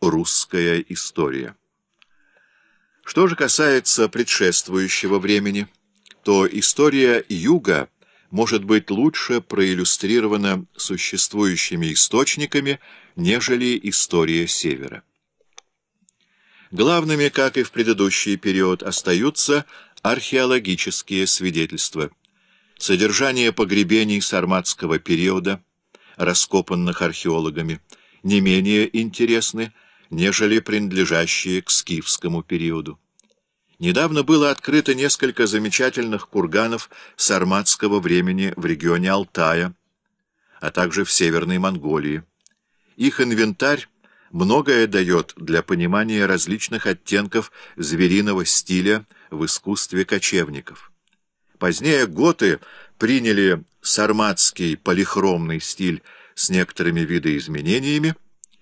русская история. Что же касается предшествующего времени, то история Юга может быть лучше проиллюстрирована существующими источниками, нежели история Севера. Главными, как и в предыдущий период, остаются археологические свидетельства. Содержание погребений сарматского периода, раскопанных археологами, не менее интересны, нежели принадлежащие к скифскому периоду. Недавно было открыто несколько замечательных курганов сарматского времени в регионе Алтая, а также в Северной Монголии. Их инвентарь многое дает для понимания различных оттенков звериного стиля в искусстве кочевников. Позднее готы приняли сарматский полихромный стиль с некоторыми видоизменениями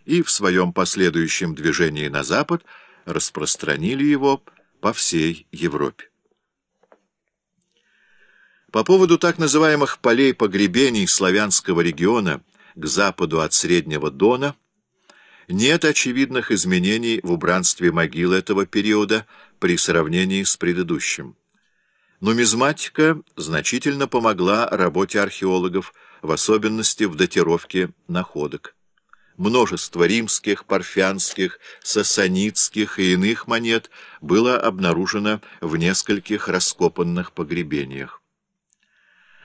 и в своем последующем движении на запад распространили его по всей Европе. По поводу так называемых полей погребений славянского региона к западу от Среднего Дона нет очевидных изменений в убранстве могил этого периода при сравнении с предыдущим. Нумизматика значительно помогла работе археологов, в особенности в датировке находок. Множество римских, парфянских, сасанитских и иных монет было обнаружено в нескольких раскопанных погребениях.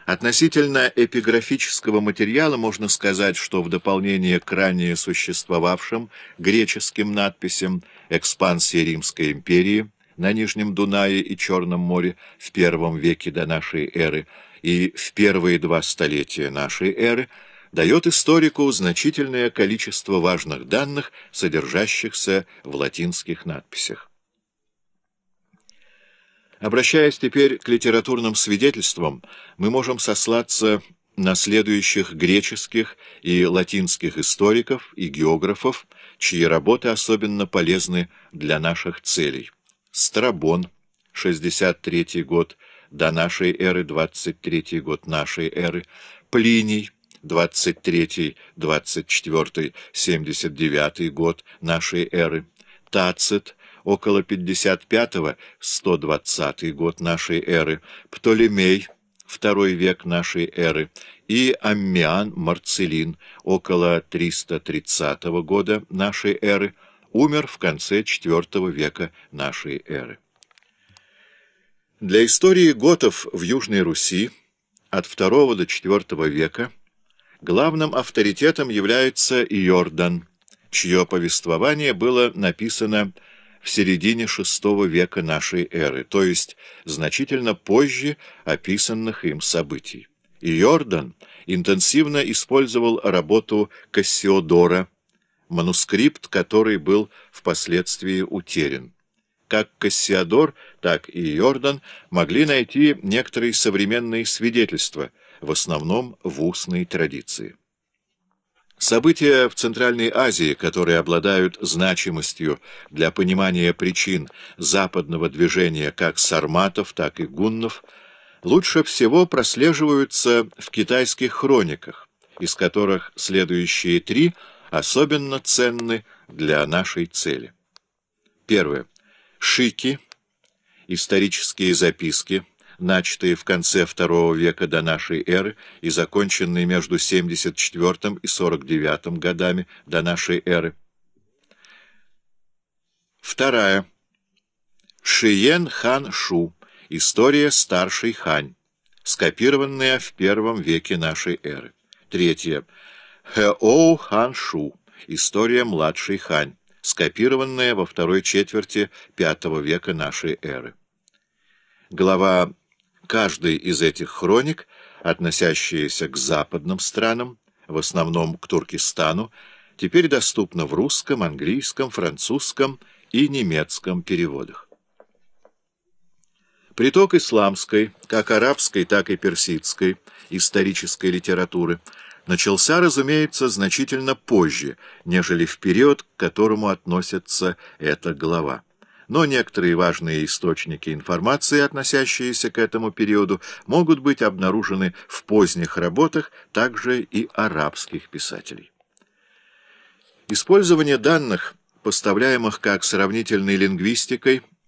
Относительно эпиграфического материала можно сказать, что в дополнение к ранее существовавшим греческим надписям экспансии Римской империи на Нижнем Дунае и Черном море в первом веке до нашей эры и в первые два столетия нашей эры дает историку значительное количество важных данных, содержащихся в латинских надписях. Обращаясь теперь к литературным свидетельствам, мы можем сослаться на следующих греческих и латинских историков и географов, чьи работы особенно полезны для наших целей. Страбон, 63 год до нашей эры, 23 год нашей эры, Плиний, 23, 24, 79 год нашей эры, Тацит, около 55-120 год нашей эры, Птолемей, второй век нашей эры, и Аммиан Марцелин, около 330 года нашей эры, умер в конце IV века нашей эры. Для истории готов в Южной Руси от II до IV века Главным авторитетом является Йордан, чье повествование было написано в середине VI века нашей эры, то есть значительно позже описанных им событий. Йордан интенсивно использовал работу Кассиодора, манускрипт который был впоследствии утерян. Как Кассиодор, так и Йордан могли найти некоторые современные свидетельства – в основном в устной традиции. События в Центральной Азии, которые обладают значимостью для понимания причин западного движения как сарматов, так и гуннов, лучше всего прослеживаются в китайских хрониках, из которых следующие три особенно ценны для нашей цели. Первое. Шики. Исторические записки начатые в конце II века до нашей эры и законченные между 74 и 49 годами до нашей эры. Вторая. Шиен хан Шу. История старшей хань, скопированная в первом веке нашей эры. Третья. Хэоу хан Шу. История младшей хань, скопированная во второй четверти V века нашей эры. Глава Каждый из этих хроник, относящиеся к западным странам, в основном к Туркестану, теперь доступна в русском, английском, французском и немецком переводах. Приток исламской, как арабской, так и персидской, исторической литературы начался, разумеется, значительно позже, нежели в период, к которому относится эта глава но некоторые важные источники информации, относящиеся к этому периоду, могут быть обнаружены в поздних работах также и арабских писателей. Использование данных поставляемых как сравнительной лингвистикой